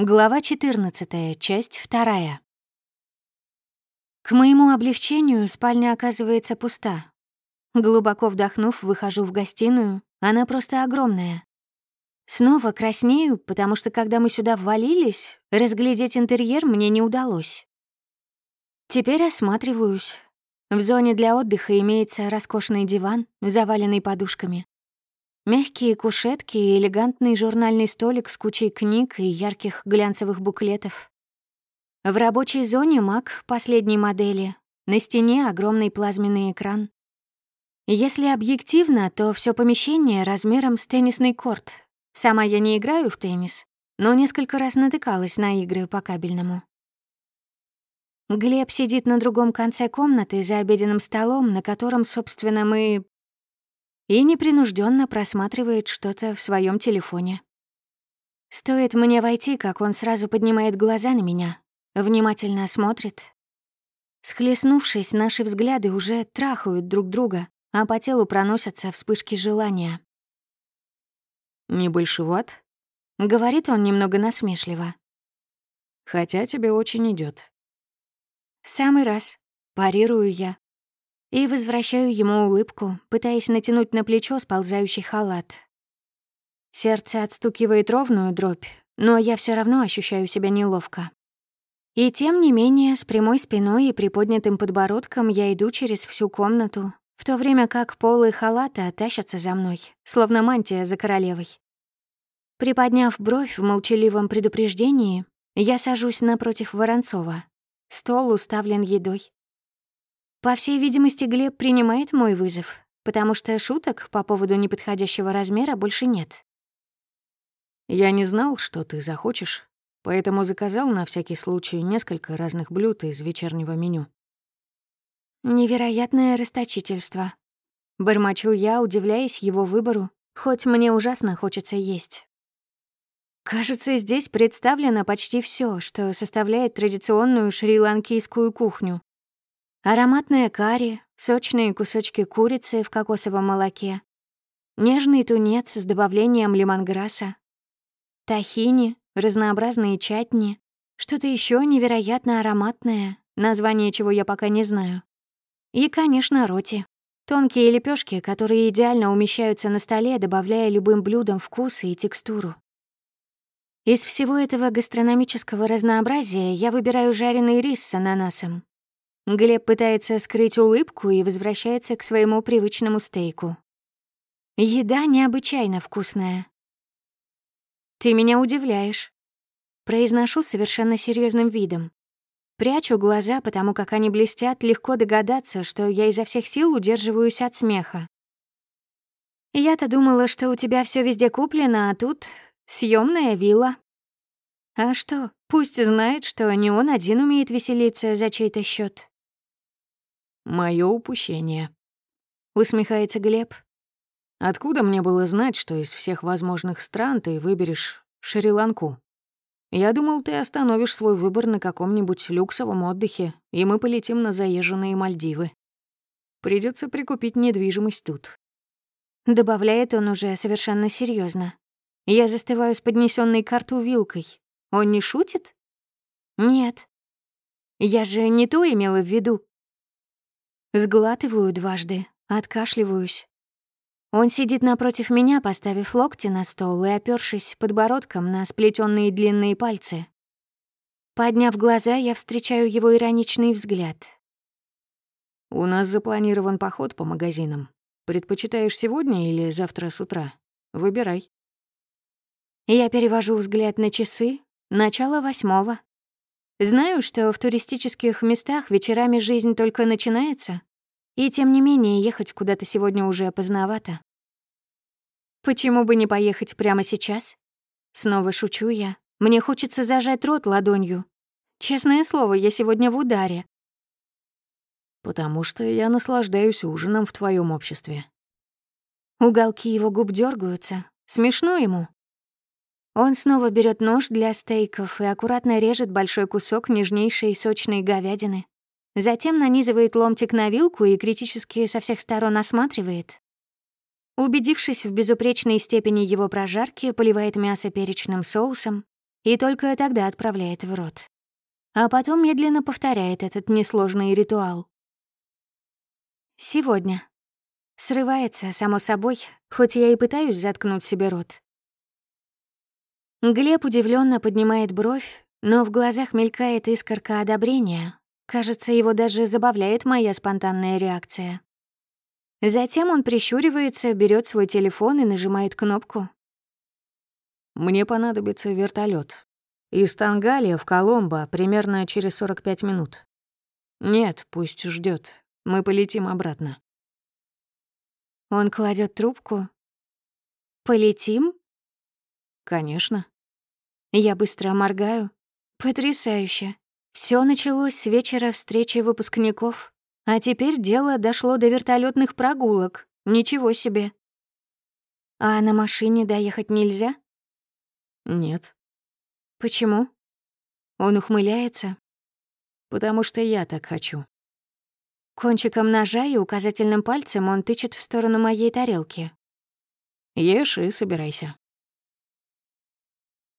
Глава 14, часть 2. К моему облегчению спальня оказывается пуста. Глубоко вдохнув, выхожу в гостиную. Она просто огромная. Снова краснею, потому что когда мы сюда ввалились, разглядеть интерьер мне не удалось. Теперь осматриваюсь. В зоне для отдыха имеется роскошный диван, заваленный подушками. Мягкие кушетки и элегантный журнальный столик с кучей книг и ярких глянцевых буклетов. В рабочей зоне Mac последней модели. На стене огромный плазменный экран. Если объективно, то все помещение размером с теннисный корт. Сама я не играю в теннис, но несколько раз натыкалась на игры по кабельному. Глеб сидит на другом конце комнаты за обеденным столом, на котором, собственно, мы и непринужденно просматривает что-то в своем телефоне. Стоит мне войти, как он сразу поднимает глаза на меня, внимательно смотрит. Схлестнувшись, наши взгляды уже трахают друг друга, а по телу проносятся вспышки желания. «Не большеват?» — говорит он немного насмешливо. «Хотя тебе очень идет. «В самый раз», — парирую я, и возвращаю ему улыбку, пытаясь натянуть на плечо сползающий халат. Сердце отстукивает ровную дробь, но я все равно ощущаю себя неловко. И тем не менее, с прямой спиной и приподнятым подбородком я иду через всю комнату, в то время как полы халата тащатся за мной, словно мантия за королевой. Приподняв бровь в молчаливом предупреждении, я сажусь напротив Воронцова. Стол уставлен едой. По всей видимости, Глеб принимает мой вызов, потому что шуток по поводу неподходящего размера больше нет. «Я не знал, что ты захочешь, поэтому заказал на всякий случай несколько разных блюд из вечернего меню». Невероятное расточительство. Бормочу я, удивляясь его выбору, хоть мне ужасно хочется есть. Кажется, здесь представлено почти все, что составляет традиционную шри-ланкийскую кухню. Ароматная карри, сочные кусочки курицы в кокосовом молоке, нежный тунец с добавлением лимонграсса, тахини, разнообразные чатни, что-то еще невероятно ароматное, название чего я пока не знаю. И, конечно, роти. Тонкие лепешки, которые идеально умещаются на столе, добавляя любым блюдам вкус и текстуру. Из всего этого гастрономического разнообразия я выбираю жареный рис с ананасом, Глеб пытается скрыть улыбку и возвращается к своему привычному стейку. Еда необычайно вкусная. «Ты меня удивляешь», — произношу совершенно серьезным видом. Прячу глаза, потому как они блестят, легко догадаться, что я изо всех сил удерживаюсь от смеха. Я-то думала, что у тебя все везде куплено, а тут съемная вилла. А что, пусть знает, что не он один умеет веселиться за чей-то счет. Мое упущение. Усмехается Глеб. Откуда мне было знать, что из всех возможных стран ты выберешь Шри-Ланку? Я думал, ты остановишь свой выбор на каком-нибудь люксовом отдыхе, и мы полетим на заезженные Мальдивы. Придется прикупить недвижимость тут. Добавляет он уже совершенно серьезно. Я застываю с поднесенной к рту вилкой. Он не шутит? Нет. Я же не то имела в виду. Сглатываю дважды, откашливаюсь. Он сидит напротив меня, поставив локти на стол и опёршись подбородком на сплетенные длинные пальцы. Подняв глаза, я встречаю его ироничный взгляд. «У нас запланирован поход по магазинам. Предпочитаешь сегодня или завтра с утра? Выбирай». Я перевожу взгляд на часы. Начало восьмого. Знаю, что в туристических местах вечерами жизнь только начинается, и тем не менее ехать куда-то сегодня уже поздновато. Почему бы не поехать прямо сейчас? Снова шучу я. Мне хочется зажать рот ладонью. Честное слово, я сегодня в ударе. Потому что я наслаждаюсь ужином в твоем обществе. Уголки его губ дергаются. Смешно ему. Он снова берет нож для стейков и аккуратно режет большой кусок нежнейшей сочной говядины. Затем нанизывает ломтик на вилку и критически со всех сторон осматривает. Убедившись в безупречной степени его прожарки, поливает мясо перечным соусом и только тогда отправляет в рот. А потом медленно повторяет этот несложный ритуал. Сегодня. Срывается, само собой, хоть я и пытаюсь заткнуть себе рот. Глеб удивленно поднимает бровь, но в глазах мелькает искорка одобрения. Кажется, его даже забавляет моя спонтанная реакция. Затем он прищуривается, берет свой телефон и нажимает кнопку. «Мне понадобится вертолет. Из Тангалия в Коломбо примерно через 45 минут. Нет, пусть ждет. Мы полетим обратно». Он кладет трубку. «Полетим?» «Конечно». Я быстро моргаю. Потрясающе. Все началось с вечера встречи выпускников, а теперь дело дошло до вертолетных прогулок. Ничего себе. А на машине доехать нельзя? Нет. Почему? Он ухмыляется. Потому что я так хочу. Кончиком ножа и указательным пальцем он тычет в сторону моей тарелки. Ешь и собирайся.